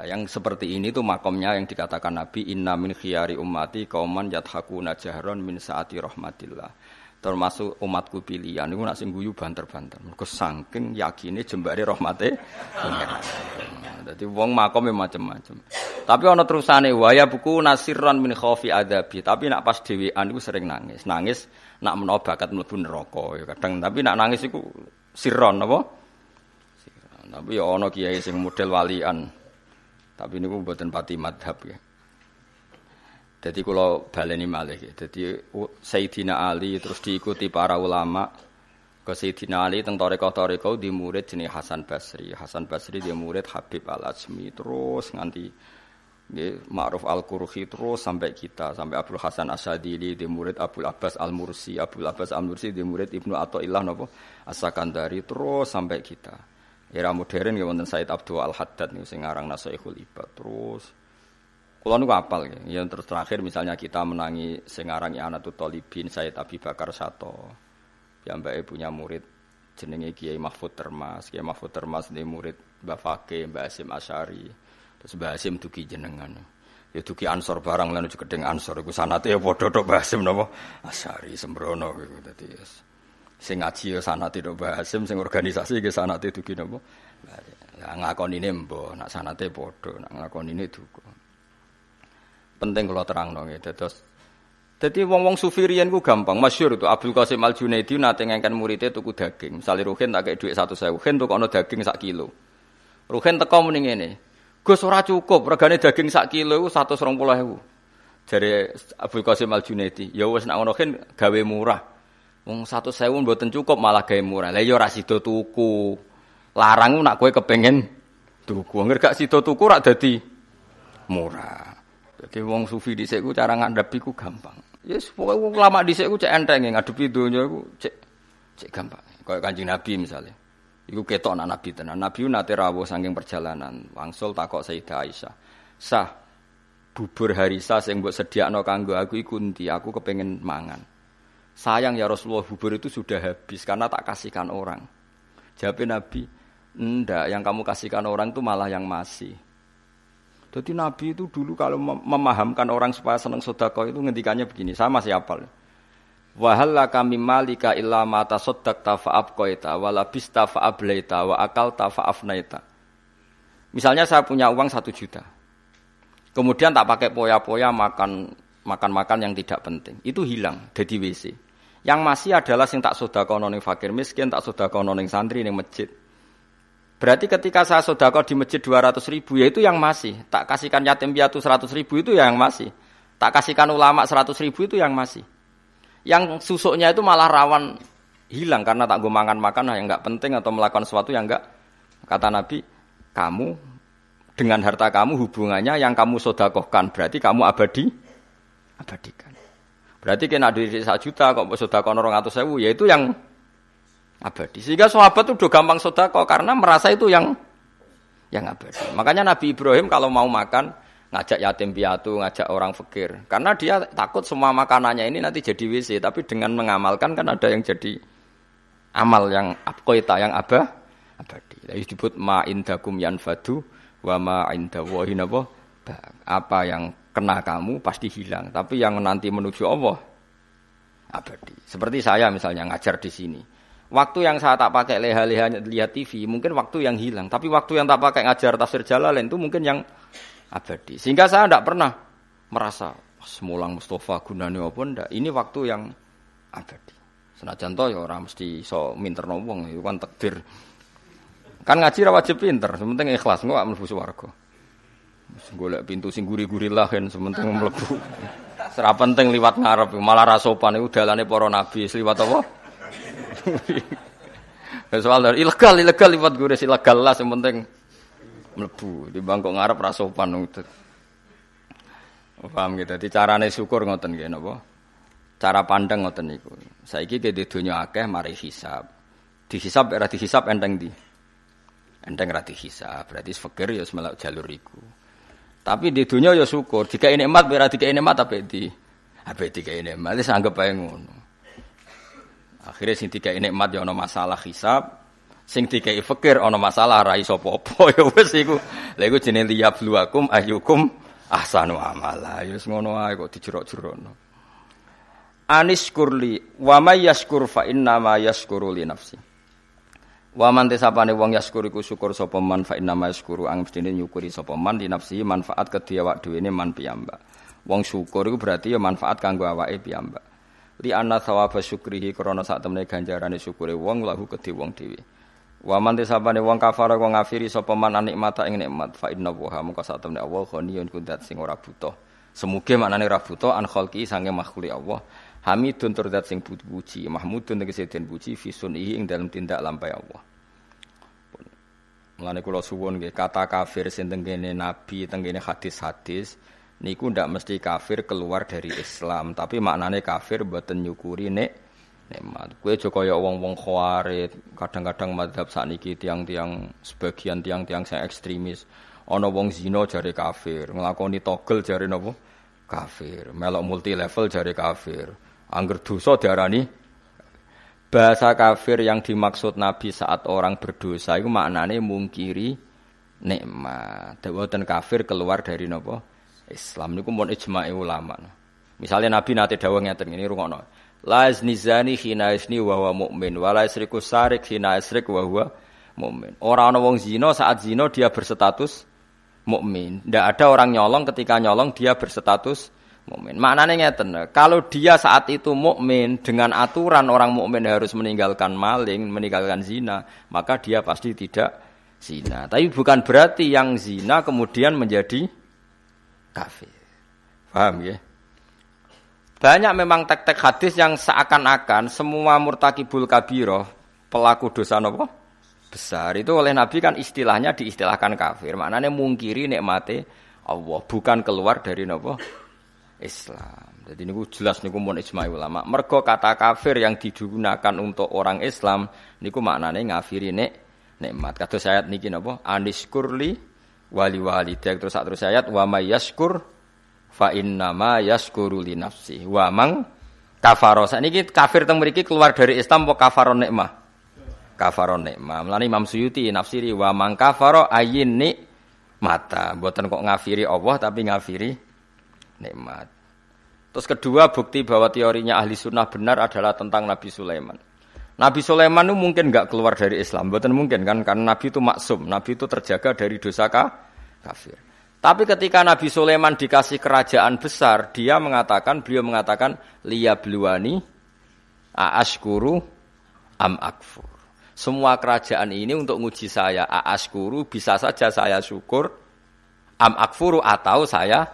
Nah, yang seperti ini tuh makomnya yang dikatakan Nabi inna min khiyari ummati kauman yathakuna jahron min saati rahmatillah. Termasuk umatku pilihan niku nak sing guyu banter-banter. Mergo saking yakine jembare rahmate. Dadi wong makome macam-macam. Tapi ana terusane waya buku nasiran min khaufi adabi. Tapi nak pas dhewean iku sering nangis. Nangis nak menawa bakat mlebu neraka ya kadang. Tapi nak nangis iku sirron apa? Tapi ya ana kiai sing model walian. Tapi ini buatan pati madhab ya. Jadi kalau baleni malih ya. Jadi Sayyidina Ali terus diikuti para ulama ke Sayyidina Ali teng toreko-toreko di murid jenis Hasan Basri. Hasan Basri dia murid Habib Al Azmi terus nganti nggih Ma'ruf Al Qurhi terus sampai kita sampai Abdul Hasan Asyadili di murid Abdul Abbas Al Mursi, Abdul Abbas Al Mursi di murid Ibnu Athaillah napa As-Sakandari terus sampai kita. Era modern ya wonten Said Abdul Al Haddad niku sing aran Nasaihul Ibad terus Kulo niku apal ya. ya terus terakhir misalnya kita menangi sing aran Anatut Talibin Said Abi Bakar Sato. Piyambake punya murid jenenge Kiai Mahfud Termas. Kiai Mahfud Termas ini murid Mbah Fakih, Mbah Hasim Asyari. Terus Mbah Hasim dugi jenengan. Ya dugi ansor barang lan gedeng ansor iku sanate ya padha tok Mbah Hasim napa Asyari sembrono iku dadi sing ngaji ya sanate do Basim sing organisasi ge sanate dugi napa lah ngakonine mbah nak sanate padha nak ngakonine duka penting kula terangno nggih dados dadi wong-wong sufi riyen ku gampang masyhur itu Abdul Qasim Al Junaidi nate ngengken muridé tuku daging misale Ruhin tak kei dhuwit 100.000 Ruhin tukokno daging sak kilo Ruhin teko muni ngene Gus ora cukup regane daging sak kilo iku 120.000 jare Abdul Qasim Al Junaidi ya wis nak ngono gawe murah Wong satu sewu mboten cukup malah gawe murah. Lah ya ora sida tuku. Larang nak kowe kepengen tuku. Angger gak sida tuku rak dadi murah. Jadi wong sufi dhisik ku cara ngadep iku gampang. Ya yes, pokoke wong lama dhisik ku cek enteng ngadepi donya iku cek cek gampang. Kayak Kanjeng Nabi misalnya. Iku ketok anak Nabi tenan. Nabi nate rawuh saking perjalanan. Wangsul takok Sayyidah Aisyah. Sah bubur harisa sing mbok sediakno kanggo aku iku ndi? Aku kepengen mangan. Sayang ya Rasulullah bubur itu sudah habis karena tak kasihkan orang. Jawab Nabi, enggak, yang kamu kasihkan orang itu malah yang masih. Jadi Nabi itu dulu kalau memahamkan orang supaya senang sodako itu ngendikannya begini, sama masih apal. Wahalla kami malika illa mata sodak tafa'ab koita, walabista fa'ableita, wa akal tafa'afnaita. Misalnya saya punya uang satu juta. Kemudian tak pakai poya-poya makan makan-makan yang tidak penting. Itu hilang, jadi WC. Yang masih adalah sing tak sodako ning fakir miskin, tak sodako ning santri ning masjid. Berarti ketika saya sodako di masjid 200 ribu, ya itu yang masih. Tak kasihkan yatim piatu 100 ribu itu yang masih. Tak kasihkan ulama 100 ribu itu yang masih. Yang susuknya itu malah rawan hilang karena tak gue makan-makan yang nggak penting atau melakukan sesuatu yang nggak kata Nabi kamu dengan harta kamu hubungannya yang kamu sodakohkan berarti kamu abadi abadikan Berarti kena duit satu juta kok sodako orang atau sewu, ya itu yang abadi. Sehingga sahabat itu udah gampang sodako karena merasa itu yang yang abadi. Makanya Nabi Ibrahim kalau mau makan ngajak yatim piatu, ngajak orang fakir. Karena dia takut semua makanannya ini nanti jadi WC. Tapi dengan mengamalkan kan ada yang jadi amal yang abkoita, yang abah, abadi. Jadi disebut ma indakum yanfadu wa ma indawahi apa yang kena kamu pasti hilang, tapi yang nanti menuju Allah abadi. Seperti saya misalnya ngajar di sini. Waktu yang saya tak pakai leha-leha lihat TV, mungkin waktu yang hilang. Tapi waktu yang tak pakai ngajar tafsir Jalalain itu mungkin yang abadi. Sehingga saya tidak pernah merasa semulang Mustafa gunane apa ndak. Ini waktu yang abadi. Senajan to ya orang mesti so minter wong itu kan takdir. Kan ngaji ra wajib pinter, sementing ikhlas engko mlebu swarga. Golek pintu sing guri-guri lah kan sementing mlebu. Serap penting liwat ngarep malah rasopan iku dalane para nabi liwat apa? Soal ilegal ilegal liwat gure ilegal lah sementing mlebu di bangkok ngarep rasopan itu. Paham gitu. Jadi carane syukur ngoten nggih napa? Cara pandang ngoten niku. Saiki ke di donya akeh mari hisab. Dihisab ora dihisab enteng di. Enteng ra dihisab, berarti fakir ya semelak jalur iku. Tapi di dunia ya syukur. Jika ini emat, berarti ini emat, tapi di apa jika ini emat, ini anggap aja ngono. Akhirnya sing tiga nikmat ya ana masalah hisab, sing dikai fikir ana masalah ra iso apa ya wis iku. Lha iku jenenge liyabluwakum ayyukum ahsanu amala. Ya wis ngono ae kok dijerok-jerokno. Anis kurli wa may yashkur fa inna ma yashkuru li nafsi. Wa man wong yashkur iku syukur sapa man fa inna ma yashkuru ang mestine nyukuri sapa man di nafsi manfaat kedhi awak dhewe man piyambak. Wong syukur iku berarti ya manfaat kanggo awake piyambak li anna thawaba syukrihi krana sak temene ganjarane syukure wong lahu kedhe wong dhewe. Wa man tisabane wong kafara wong ngafiri sapa man nikmata ing nikmat fa inna wa mungko sak temene Allah ghaniyun kudat sing ora butuh. Semuge maknane ora butuh an khalqi sange makhluk Allah. Hamidun tur dat sing puji mahmudun tegese den puji fi sunihi ing dalam tindak lampai Allah. Mulane kula suwun nggih kata kafir sing tengene nabi tengene hadis-hadis niku ndak mesti kafir keluar dari Islam, tapi maknane kafir mboten nyukuri nek nikmat. Kowe aja kaya wong-wong khawarit, kadang-kadang madhab sakniki tiang-tiang sebagian tiang-tiang sing ekstremis. Ana wong zina jare kafir, nglakoni togel jare napa? Kafir. Melok multi level jare kafir. Angger dosa diarani bahasa kafir yang dimaksud Nabi saat orang berdosa itu maknane mungkiri nikmat. Dawuhan kafir keluar dari napa? Islam niku mun ijma'i ulama. Misalnya Nabi nate dawuh ngeten ngene rungokno. La iznizani hina isni wa huwa mu'min wa la sarik hina isrik wa huwa mu'min. Ora ana wong zina saat zina dia berstatus mukmin. Tidak ada orang nyolong ketika nyolong dia berstatus mukmin. Maknanya ngeten, kalau dia saat itu mukmin dengan aturan orang mukmin harus meninggalkan maling, meninggalkan zina, maka dia pasti tidak zina. Tapi bukan berarti yang zina kemudian menjadi kafir. Paham ya? Banyak memang tek-tek hadis yang seakan-akan semua murtakibul kabiroh, pelaku dosa nopo besar itu oleh Nabi kan istilahnya diistilahkan kafir. Maknanya mungkiri nikmati Allah, bukan keluar dari nopo Islam. Jadi ini jelas niku mun ijma ulama. Mergo kata kafir yang digunakan untuk orang Islam niku maknanya ngafiri nek nikmat. Kados ayat niki napa? Aniskurli wali wali terus terus ayat wa may yaskur fa inna ma yaskuru li nafsi. Wa mang kafaro. Sakniki kafir teng mriki keluar dari Islam apa kafaron nikmah? Kafaron nikmah. Mlane Imam Suyuti nafsiri wa mang kafaro ayin ni mata. Mboten kok ngafiri Allah tapi ngafiri nikmat. Terus kedua bukti bahwa teorinya ahli sunnah benar adalah tentang Nabi Sulaiman Nabi Sulaiman itu mungkin nggak keluar dari Islam, betul mungkin kan? Karena Nabi itu maksum, Nabi itu terjaga dari dosa kafir. Tapi ketika Nabi Sulaiman dikasih kerajaan besar, dia mengatakan, beliau mengatakan, liya bluani aaskuru am akfur. Semua kerajaan ini untuk nguji saya aaskuru, bisa saja saya syukur, am akfuru atau saya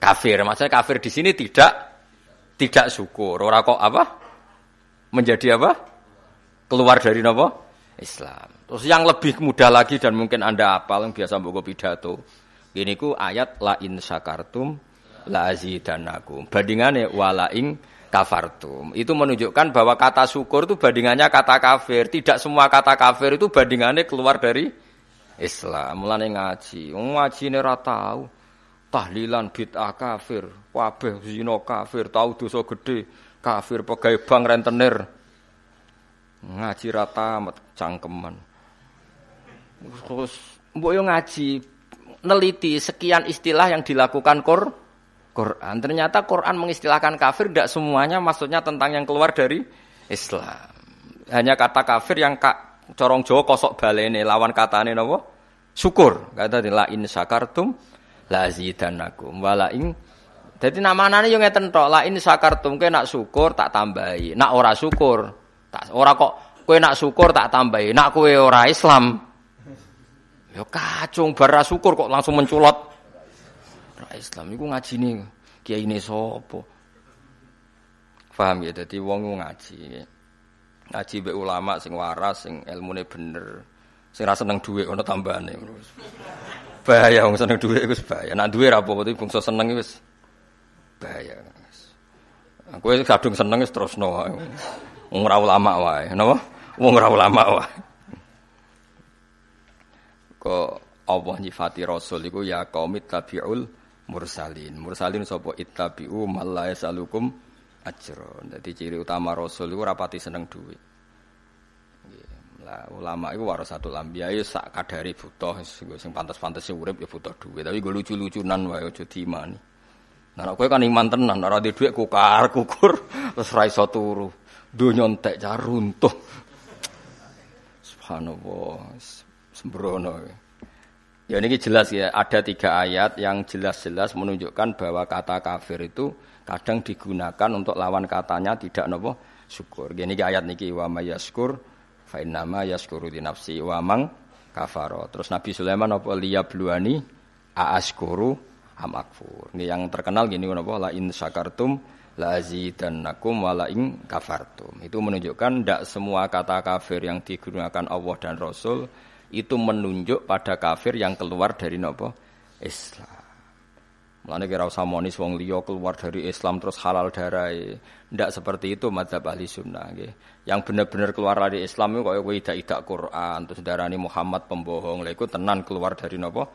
kafir. Maksudnya kafir di sini tidak tidak syukur. Orang kok apa? Menjadi apa? Keluar dari nopo Islam. Terus yang lebih mudah lagi dan mungkin anda apal yang biasa buku pidato. Ini ku ayat la in sakartum la azidanakum. Bandingannya wala ing kafartum. Itu menunjukkan bahwa kata syukur itu bandingannya kata kafir. Tidak semua kata kafir itu bandingannya keluar dari Islam. Mulane ngaji. Ngaji ini tahu. Tahlilan bid'ah kafir, wabeh zina kafir, tahu dosa gede, kafir pegawai bank rentenir, Ngaji rata amat cangkeman. Terus mbok yo ngaji neliti sekian istilah yang dilakukan Qur Quran. Ternyata Quran mengistilahkan kafir tidak semuanya maksudnya tentang yang keluar dari Islam. Hanya kata kafir yang kak corong Jawa kosok balene lawan katane napa? Syukur. Kata la in syakartum la zidanakum wala ing jadi nama-namanya yang ngeten tok, la in syakartum nak syukur tak tambahi, nak ora syukur Tak ora kok kowe nak syukur tak tambahi, nak kowe ora Islam. Ya kacung bara syukur kok langsung menculot. Ora Islam iku ngajine kiai ini sapa? Paham ya dadi wong ngaji. Ngaji mbek ulama sing waras, sing ilmune bener. Sing ra seneng dhuwit ana tambahane. Bahaya wong seneng dhuwit iku bahaya. Nak dhuwit ra apa-apa bangsa seneng wis bahaya. Kowe kadung seneng wis terusno. Wong ora ulama wae, napa? Wong ora ulama wae. Kok Allah nyifati Rasul iku ya qaumit tabiul mursalin. Mursalin sapa ittabi'u mal la yasalukum ajron. Dadi ciri utama rasul iku rapati seneng duit. Lah ulama iku satu lambiya ya sak kadare butuh sing pantes-pantes urip ya butuh duit. Tapi gue lucu-lucunan wae aja diimani. Nah, kowe kan iman tenan, ora di dhuwit kukar kukur terus ra iso turu. Donya entek runtuh. Subhanallah, sembrono. Ya ini jelas ya, ada tiga ayat yang jelas-jelas menunjukkan bahwa kata kafir itu kadang digunakan untuk lawan katanya tidak nopo syukur. Gini ayat niki wa mayaskur fa innama yaskuru di nafsi wa mang kafaro. Terus Nabi Sulaiman apa liyabluani aaskuru amakfur. Ini yang terkenal gini napa la in syakartum la azidannakum wa la in kafartum. Itu menunjukkan tidak semua kata kafir yang digunakan Allah dan Rasul itu menunjuk pada kafir yang keluar dari nopo Islam. Mulane kira usah monis wong liya keluar dari Islam terus halal darah. Ndak seperti itu madzhab ahli sunnah nggih. Yang benar-benar keluar dari Islam itu kaya kowe tidak Quran terus darani Muhammad pembohong. Lha iku tenan keluar dari napa?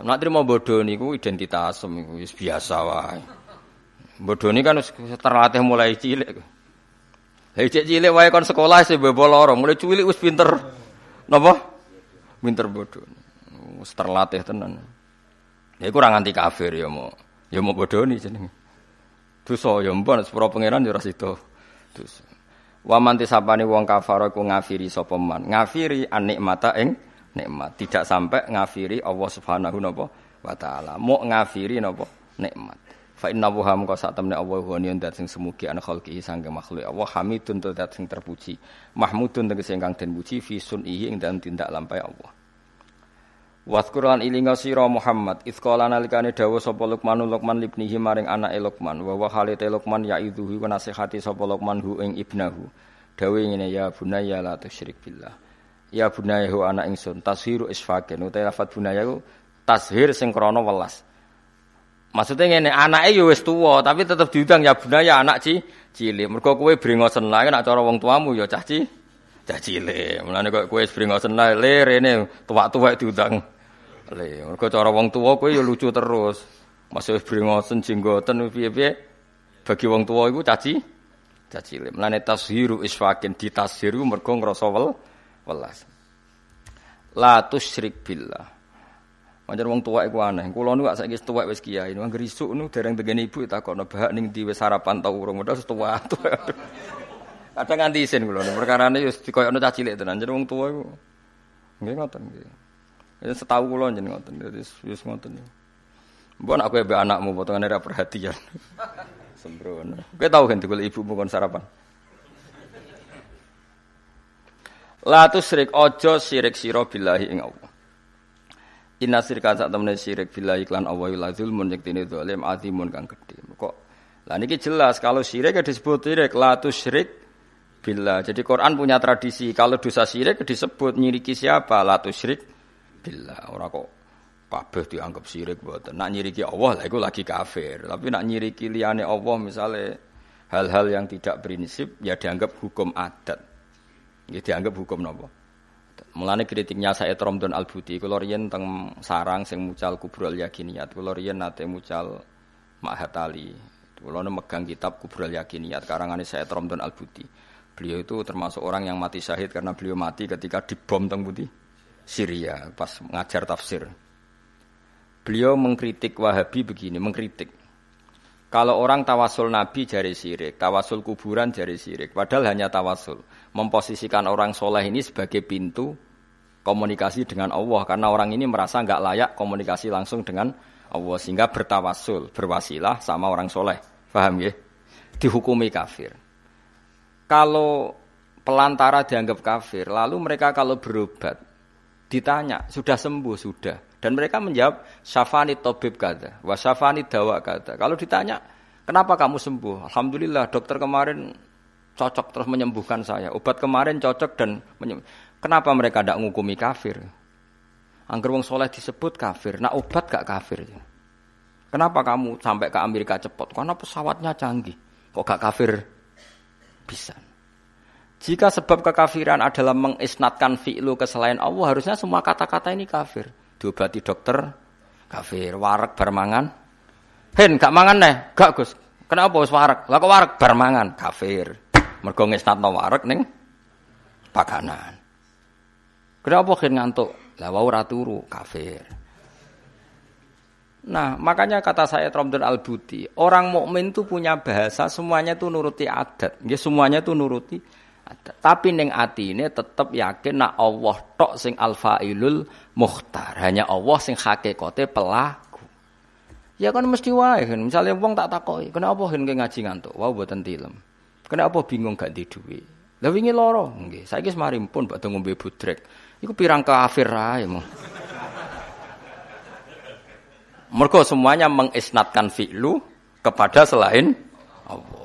Nek trimo bodoh niku identitas biasa wae. Bodoh ini kan terlatih mulai cilik. Lah cek cilik wae kon sekolah sih bebo loro, mulai cilik wis pinter. Napa? Pinter bodoh. Wis terlatih tenan. Ya kurang anti kafir ya mau. Ya mau bodoni jenenge. Dosa ya mbon sepuro pangeran ya ora sida. Dosa. Wa man wong kafir ku ngafiri sapa man. Ngafiri anikmata ing nikmat. Tidak sampai ngafiri Allah Subhanahu wa taala. Mau ngafiri napa nikmat. Fa inna wa ham ka sak Allah wa niyan dat sing semugi ana khalqi sangge makhluk. Allah hamidun dat sing terpuji. Mahmudun tegese ingkang den puji fi sunihi ing dalam tindak lampai Allah. Waskur lan ilinga sira Muhammad isqala nalikane dawuh sapa Luqman Luqman libnihi maring anake Luqman wa wa halite Luqman ya idhuhi wa nasihati sapa Luqman hu ing ibnahu. Dawuh ngene ya bunaya la tusyrik billah. Ya bunaya hu anak ingsun tashiru isfaken utawa lafat bunaya ku tashir sing krana welas Maksudnya ngene anake ya wis tuwa tapi tetep diundang ya bunaya anak ci cilik mergo kowe brengosen lae nek cara wong tuamu ya cah cilik cah cilik. Mulane kok kowe springosen lae le rene tuwak-tuwak diundang. Le, mergo cara wong tuwa kowe ya lucu terus. Masih springosen jenggoten piye-piye bagi wong tuwa iku caci cah cilik. Mulane tashiru isfakin ditashiru mergo ngrasa wel welas. La tusyrik billah. Pancen wong tuwa iku aneh. Kula nu saiki wis tuwek wis kiai. Wong grisuk nu dereng tegene ibu takokno bahak ning di wis sarapan ta urung. Padahal tuwa. Kadang nganti isin kula perkarane wis dikoyokno cah cilik tenan. Jeneng wong tuwa iku nggih ngoten nggih. Ya setahu kula jeneng ngoten. Dadi wis ngoten. Mbok nek kowe anakmu potongane ra perhatian. Sembrono. Kowe tau kan dikul ibumu kon sarapan. La tusyrik ojo sirik sira billahi ing Allah. Inna sirka sak temene sirik billahi lan Allah la zulmun yektine zalim azimun kang gedhe. Kok lah niki jelas kalau syirik ya disebut syirik la tusyrik billah. Jadi Quran punya tradisi kalau dosa syirik disebut nyiriki siapa? La tusyrik billah. Ora kok kabeh dianggap syirik mboten. Nak nyiriki Allah lah iku lagi kafir. Tapi nak nyiriki liyane Allah misalnya hal-hal yang tidak prinsip ya dianggap hukum adat. Ya dianggap hukum napa? Mulane kritiknya saya Romdon Al Buti kula riyen teng sarang sing mucal kubrul yakiniyat. Kula riyen nate mucal Mahatali. Kula megang kitab kubrul yakiniyat karangane saya Romdon Al Buti. Beliau itu termasuk orang yang mati syahid karena beliau mati ketika dibom teng putih Syria pas ngajar tafsir. Beliau mengkritik Wahabi begini, mengkritik. Kalau orang tawasul Nabi jari sirik, tawasul kuburan jari sirik. Padahal hanya tawasul. Memposisikan orang soleh ini sebagai pintu komunikasi dengan Allah. Karena orang ini merasa nggak layak komunikasi langsung dengan Allah. Sehingga bertawasul, berwasilah sama orang soleh. Paham ya? Dihukumi kafir kalau pelantara dianggap kafir, lalu mereka kalau berobat ditanya sudah sembuh sudah, dan mereka menjawab syafani tobib kata, wa syafani dawa kata. Kalau ditanya kenapa kamu sembuh, alhamdulillah dokter kemarin cocok terus menyembuhkan saya, obat kemarin cocok dan menyembuh. Kenapa mereka tidak ngukumi kafir? Angger wong soleh disebut kafir, nak obat gak kafir. Kenapa kamu sampai ke Amerika cepat? Karena pesawatnya canggih. Kok gak kafir bisa. Jika sebab kekafiran adalah mengisnatkan fi'lu ke selain Allah, harusnya semua kata-kata ini kafir. Diobati dokter, kafir. Warak bermangan, hen gak mangan nih, gak gus. Kenapa wis warek? Lah kok warek bar mangan kafir. Mergo ngesnatno warek ning pakanan. Kenapa khen ngantuk? Lah wau kafir. Nah, makanya kata saya Tromdon Al-Buti, orang mukmin itu punya bahasa semuanya itu nuruti adat. Ya semuanya itu nuruti. Tapi ning ini tetap yakin nak Allah tok sing al-failul mukhtar. Hanya Allah sing hakikate pelaku. Ya kan mesti wae kan. Misalnya wong tak takoki, kenapa hen ngaji ngantuk? Wau mboten tilem. Kenapa bingung gak di duit? Lah wingi lara, nggih. Saiki semari pun badhe ngombe budrek. Iku pirang kafir ae mong. Mergo semuanya mengisnatkan fi'lu kepada selain Allah.